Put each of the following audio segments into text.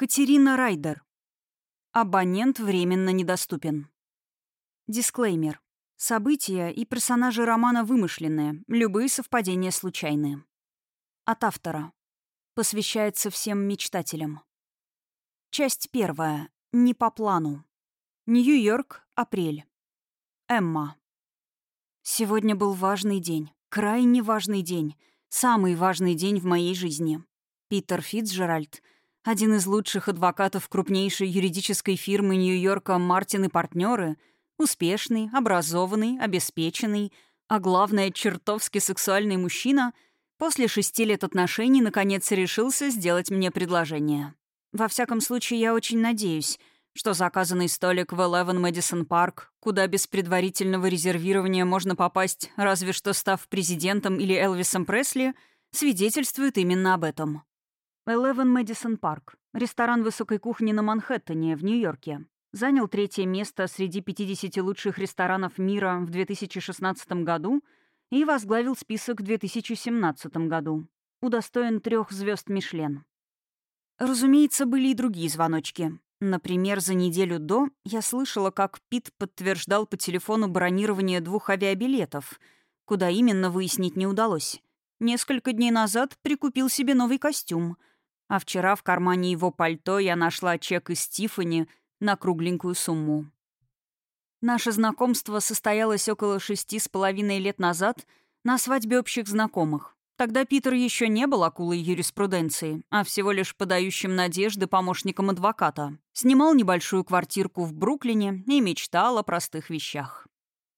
Катерина Райдер. Абонент временно недоступен. Дисклеймер. События и персонажи романа вымышленные, любые совпадения случайные. От автора. Посвящается всем мечтателям. Часть первая. Не по плану. Нью-Йорк, апрель. Эмма. Сегодня был важный день. Крайне важный день. Самый важный день в моей жизни. Питер Фитцджеральд — один из лучших адвокатов крупнейшей юридической фирмы Нью-Йорка «Мартин и партнеры», успешный, образованный, обеспеченный, а главное, чертовски сексуальный мужчина, после шести лет отношений наконец решился сделать мне предложение. Во всяком случае, я очень надеюсь, что заказанный столик в Eleven Мэдисон Парк, куда без предварительного резервирования можно попасть, разве что став президентом или Элвисом Пресли, свидетельствует именно об этом. Eleven Мэдисон Парк. Ресторан высокой кухни на Манхэттене, в Нью-Йорке. Занял третье место среди 50 лучших ресторанов мира в 2016 году и возглавил список в 2017 году. Удостоен трех звезд Мишлен. Разумеется, были и другие звоночки. Например, за неделю до я слышала, как Пит подтверждал по телефону бронирование двух авиабилетов, куда именно выяснить не удалось. Несколько дней назад прикупил себе новый костюм — а вчера в кармане его пальто я нашла чек из Тиффани на кругленькую сумму. Наше знакомство состоялось около шести с половиной лет назад на свадьбе общих знакомых. Тогда Питер еще не был акулой юриспруденции, а всего лишь подающим надежды помощником адвоката. Снимал небольшую квартирку в Бруклине и мечтал о простых вещах.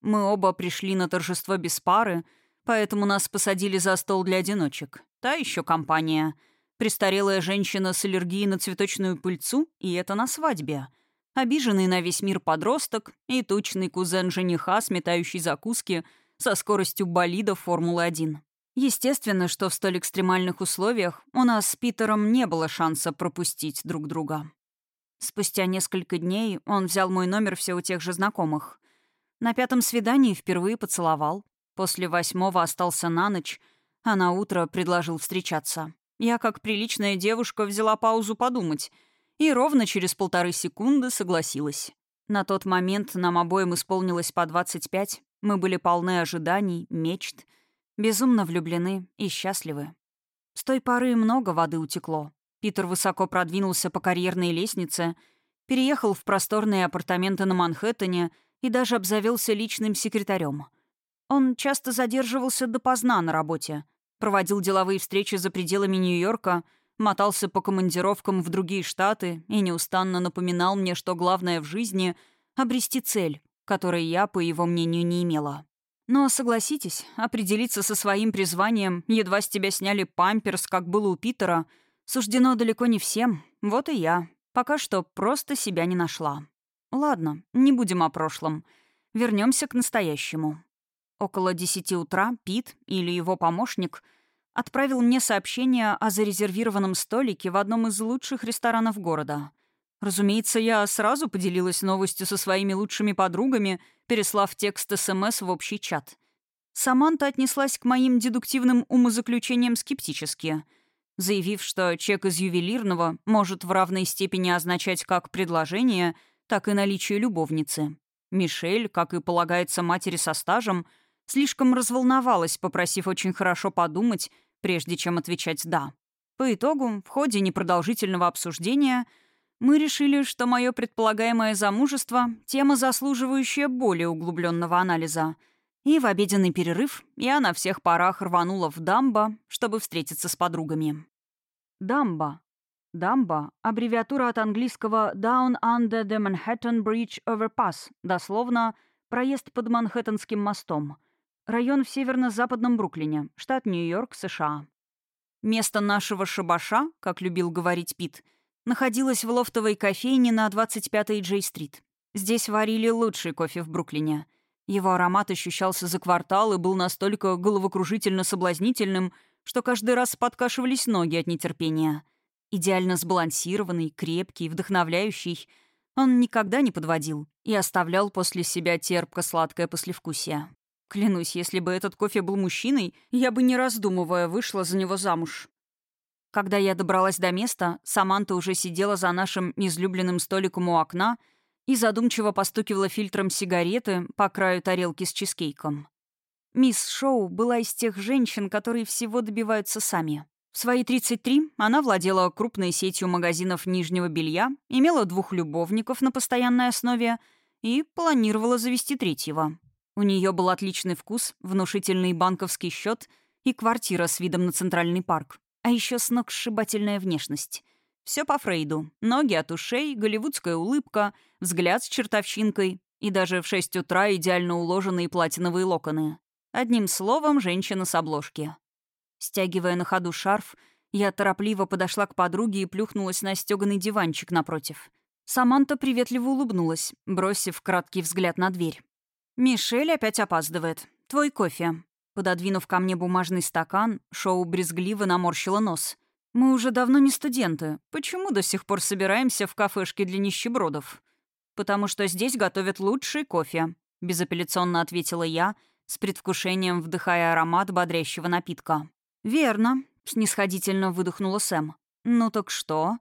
Мы оба пришли на торжество без пары, поэтому нас посадили за стол для одиночек. Та еще компания — Престарелая женщина с аллергией на цветочную пыльцу, и это на свадьбе. Обиженный на весь мир подросток и тучный кузен жениха, сметающий закуски со скоростью болида Формулы-1. Естественно, что в столь экстремальных условиях у нас с Питером не было шанса пропустить друг друга. Спустя несколько дней он взял мой номер все у тех же знакомых. На пятом свидании впервые поцеловал. После восьмого остался на ночь, а на утро предложил встречаться. Я, как приличная девушка, взяла паузу подумать и ровно через полторы секунды согласилась. На тот момент нам обоим исполнилось по 25, мы были полны ожиданий, мечт, безумно влюблены и счастливы. С той поры много воды утекло. Питер высоко продвинулся по карьерной лестнице, переехал в просторные апартаменты на Манхэттене и даже обзавелся личным секретарем. Он часто задерживался допоздна на работе, проводил деловые встречи за пределами Нью-Йорка, мотался по командировкам в другие штаты и неустанно напоминал мне, что главное в жизни — обрести цель, которой я, по его мнению, не имела. Но, согласитесь, определиться со своим призванием, едва с тебя сняли памперс, как было у Питера, суждено далеко не всем. Вот и я. Пока что просто себя не нашла. Ладно, не будем о прошлом. Вернемся к настоящему. Около десяти утра Пит или его помощник отправил мне сообщение о зарезервированном столике в одном из лучших ресторанов города. Разумеется, я сразу поделилась новостью со своими лучшими подругами, переслав текст СМС в общий чат. Саманта отнеслась к моим дедуктивным умозаключениям скептически, заявив, что чек из ювелирного может в равной степени означать как предложение, так и наличие любовницы. Мишель, как и полагается матери со стажем, — Слишком разволновалась, попросив очень хорошо подумать, прежде чем отвечать «да». По итогу, в ходе непродолжительного обсуждения, мы решили, что мое предполагаемое замужество — тема, заслуживающая более углубленного анализа. И в обеденный перерыв я на всех парах рванула в Дамбо, чтобы встретиться с подругами. Дамбо. Дамбо — аббревиатура от английского «Down under the Manhattan Bridge Overpass», дословно «проезд под Манхэттенским мостом», Район в северно-западном Бруклине, штат Нью-Йорк, США. Место нашего шабаша, как любил говорить Пит, находилось в лофтовой кофейне на 25-й Джей-стрит. Здесь варили лучший кофе в Бруклине. Его аромат ощущался за квартал и был настолько головокружительно соблазнительным, что каждый раз подкашивались ноги от нетерпения. Идеально сбалансированный, крепкий, вдохновляющий, он никогда не подводил и оставлял после себя терпко-сладкое послевкусие. Клянусь, если бы этот кофе был мужчиной, я бы, не раздумывая, вышла за него замуж. Когда я добралась до места, Саманта уже сидела за нашим излюбленным столиком у окна и задумчиво постукивала фильтром сигареты по краю тарелки с чизкейком. Мисс Шоу была из тех женщин, которые всего добиваются сами. В свои 33 она владела крупной сетью магазинов нижнего белья, имела двух любовников на постоянной основе и планировала завести третьего. У нее был отличный вкус, внушительный банковский счет и квартира с видом на Центральный парк. А еще сногсшибательная внешность. Все по Фрейду. Ноги от ушей, голливудская улыбка, взгляд с чертовщинкой и даже в 6 утра идеально уложенные платиновые локоны. Одним словом, женщина с обложки. Стягивая на ходу шарф, я торопливо подошла к подруге и плюхнулась на стеганый диванчик напротив. Саманта приветливо улыбнулась, бросив краткий взгляд на дверь. «Мишель опять опаздывает. Твой кофе». Пододвинув ко мне бумажный стакан, Шоу брезгливо наморщила нос. «Мы уже давно не студенты. Почему до сих пор собираемся в кафешке для нищебродов?» «Потому что здесь готовят лучший кофе», — безапелляционно ответила я, с предвкушением вдыхая аромат бодрящего напитка. «Верно», — снисходительно выдохнула Сэм. «Ну так что?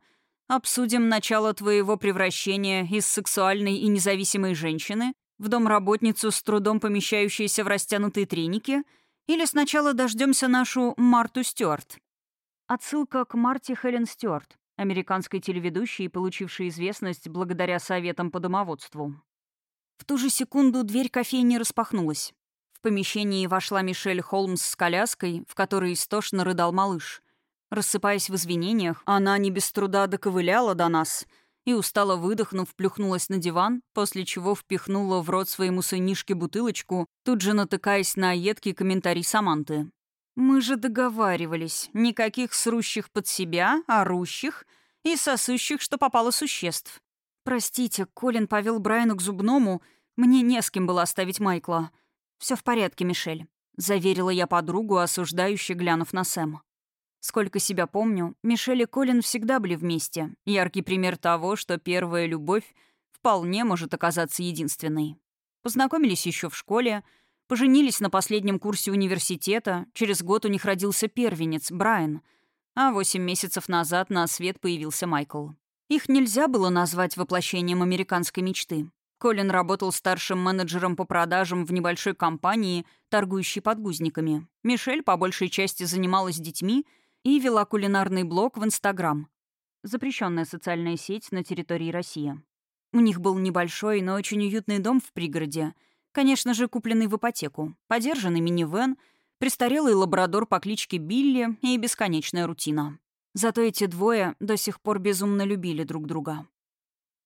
Обсудим начало твоего превращения из сексуальной и независимой женщины в домработницу с трудом помещающейся в растянутые треники, или сначала дождемся нашу Марту Стюарт?» Отсылка к Марте Хелен Стюарт, американской телеведущей, получившей известность благодаря советам по домоводству. В ту же секунду дверь кофейни распахнулась. В помещении вошла Мишель Холмс с коляской, в которой истошно рыдал малыш. Рассыпаясь в извинениях, она не без труда доковыляла до нас и, устало выдохнув, плюхнулась на диван, после чего впихнула в рот своему сынишке бутылочку, тут же натыкаясь на едкий комментарий Саманты. «Мы же договаривались. Никаких срущих под себя, орущих и сосущих, что попало существ. Простите, Колин повел Брайану к зубному. Мне не с кем было оставить Майкла. Все в порядке, Мишель», — заверила я подругу, осуждающе глянув на Сэм. Сколько себя помню, Мишель и Колин всегда были вместе. Яркий пример того, что первая любовь вполне может оказаться единственной. Познакомились еще в школе, поженились на последнем курсе университета, через год у них родился первенец, Брайан, а восемь месяцев назад на свет появился Майкл. Их нельзя было назвать воплощением американской мечты. Колин работал старшим менеджером по продажам в небольшой компании, торгующей подгузниками. Мишель по большей части занималась детьми и вела кулинарный блог в Инстаграм. Запрещенная социальная сеть на территории России. У них был небольшой, но очень уютный дом в пригороде. Конечно же, купленный в ипотеку. Подержанный минивэн, престарелый лабрадор по кличке Билли и бесконечная рутина. Зато эти двое до сих пор безумно любили друг друга.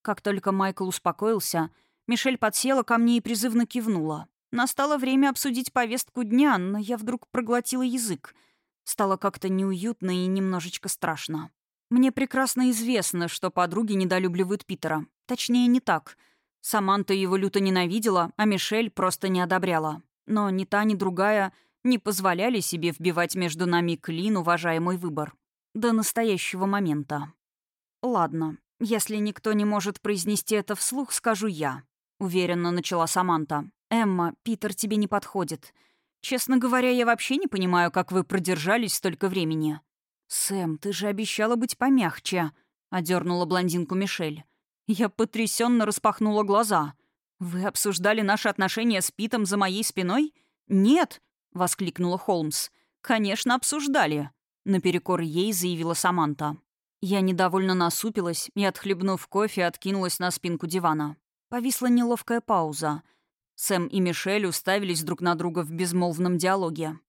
Как только Майкл успокоился, Мишель подсела ко мне и призывно кивнула. Настало время обсудить повестку дня, но я вдруг проглотила язык. Стало как-то неуютно и немножечко страшно. Мне прекрасно известно, что подруги недолюбливают Питера. Точнее, не так. Саманта его люто ненавидела, а Мишель просто не одобряла. Но ни та, ни другая не позволяли себе вбивать между нами клин, уважая мой выбор. До настоящего момента. Ладно, если никто не может произнести это вслух, скажу я. — уверенно начала Саманта. «Эмма, Питер тебе не подходит. Честно говоря, я вообще не понимаю, как вы продержались столько времени». «Сэм, ты же обещала быть помягче», — одернула блондинку Мишель. Я потрясенно распахнула глаза. «Вы обсуждали наши отношения с Питом за моей спиной?» «Нет», — воскликнула Холмс. «Конечно, обсуждали», — наперекор ей заявила Саманта. Я недовольно насупилась и, отхлебнув кофе, откинулась на спинку дивана. Повисла неловкая пауза. Сэм и Мишель уставились друг на друга в безмолвном диалоге.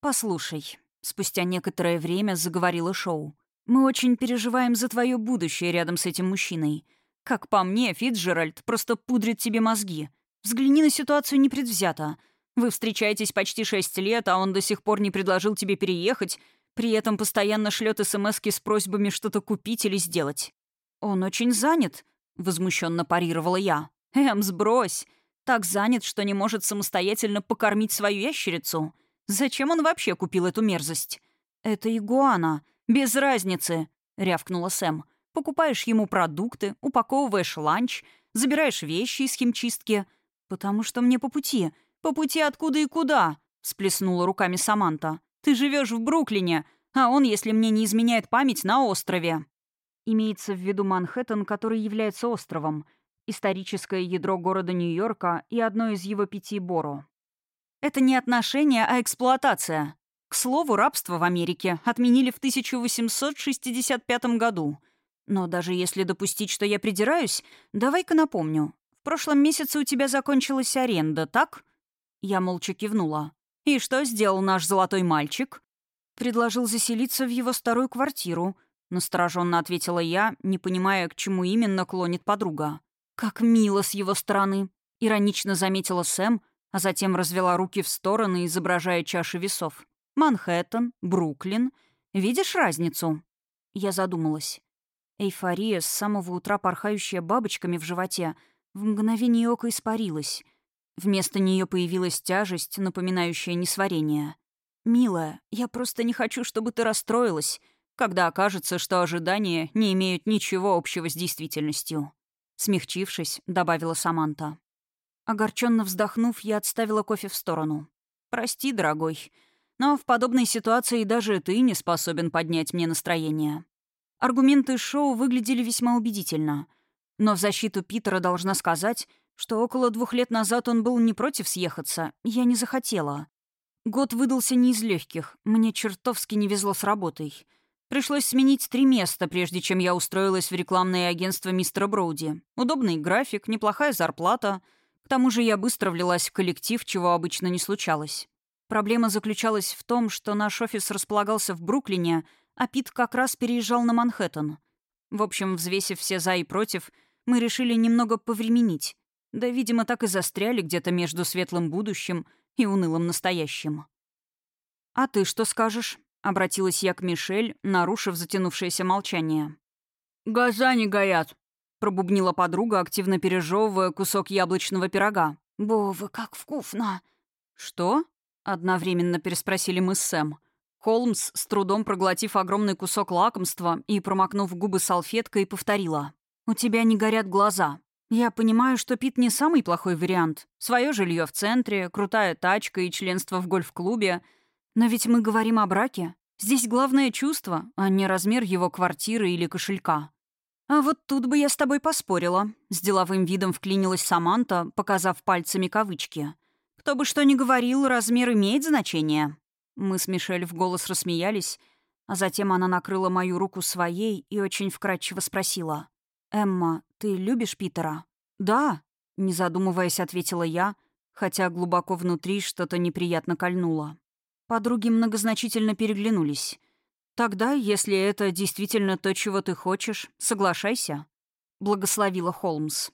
«Послушай», — спустя некоторое время заговорила Шоу, «мы очень переживаем за твое будущее рядом с этим мужчиной. Как по мне, Фитджеральд просто пудрит тебе мозги. Взгляни на ситуацию непредвзято. Вы встречаетесь почти шесть лет, а он до сих пор не предложил тебе переехать, при этом постоянно шлет смски с просьбами что-то купить или сделать. Он очень занят», — возмущенно парировала я. «Эм, сбрось! Так занят, что не может самостоятельно покормить свою ящерицу. Зачем он вообще купил эту мерзость?» «Это игуана. Без разницы», — рявкнула Сэм. «Покупаешь ему продукты, упаковываешь ланч, забираешь вещи из химчистки. Потому что мне по пути. По пути откуда и куда?» — всплеснула руками Саманта. «Ты живешь в Бруклине, А он, если мне не изменяет память, на острове. Имеется в виду Манхэттен, который является островом, историческое ядро города Нью-Йорка и одно из его пяти боро. Это не отношения, а эксплуатация. К слову, рабство в Америке отменили в 1865 году. Но даже если допустить, что я придираюсь, давай-ка напомню. В прошлом месяце у тебя закончилась аренда, так? Я молча кивнула. И что сделал наш золотой мальчик? Предложил заселиться в его старую квартиру. Настороженно ответила я, не понимая, к чему именно клонит подруга. «Как мило с его стороны!» — иронично заметила Сэм, а затем развела руки в стороны, изображая чаши весов. «Манхэттен, Бруклин. Видишь разницу?» Я задумалась. Эйфория, с самого утра порхающая бабочками в животе, в мгновение ока испарилась. Вместо нее появилась тяжесть, напоминающая несварение. «Милая, я просто не хочу, чтобы ты расстроилась, когда окажется, что ожидания не имеют ничего общего с действительностью». Смягчившись, добавила Саманта. Огорченно вздохнув, я отставила кофе в сторону. «Прости, дорогой, но в подобной ситуации даже ты не способен поднять мне настроение». Аргументы шоу выглядели весьма убедительно. Но в защиту Питера должна сказать, что около двух лет назад он был не против съехаться. Я не захотела. Год выдался не из легких. Мне чертовски не везло с работой. Пришлось сменить три места, прежде чем я устроилась в рекламное агентство мистера Броуди. Удобный график, неплохая зарплата — к тому же я быстро влилась в коллектив, чего обычно не случалось. Проблема заключалась в том, что наш офис располагался в Бруклине, а Пит как раз переезжал на Манхэттен. В общем, взвесив все «за» и «против», мы решили немного повременить. Да, видимо, так и застряли где-то между светлым будущим и унылым настоящим. «А ты что скажешь?» — обратилась я к Мишель, нарушив затянувшееся молчание. «Глаза не горят», пробубнила подруга, активно пережевывая кусок яблочного пирога. «Бова, как вкусно!» «Что?» — одновременно переспросили мы с Сэм. Холмс, с трудом проглотив огромный кусок лакомства и промокнув губы салфеткой, повторила. «У тебя не горят глаза. Я понимаю, что Пит не самый плохой вариант. Свое жилье в центре, крутая тачка и членство в гольф-клубе. Но ведь мы говорим о браке. Здесь главное чувство, а не размер его квартиры или кошелька. «А вот тут бы я с тобой поспорила», — с деловым видом вклинилась Саманта, показав пальцами кавычки. «Кто бы что ни говорил, размер имеет значение». Мы с Мишель в голос рассмеялись, а затем она накрыла мою руку своей и очень вкрадчиво спросила. «Эмма, ты любишь Питера?» «Да», — не задумываясь, ответила я, хотя глубоко внутри что-то неприятно кольнуло. Подруги многозначительно переглянулись. «Тогда, если это действительно то, чего ты хочешь, соглашайся», — благословила Холмс.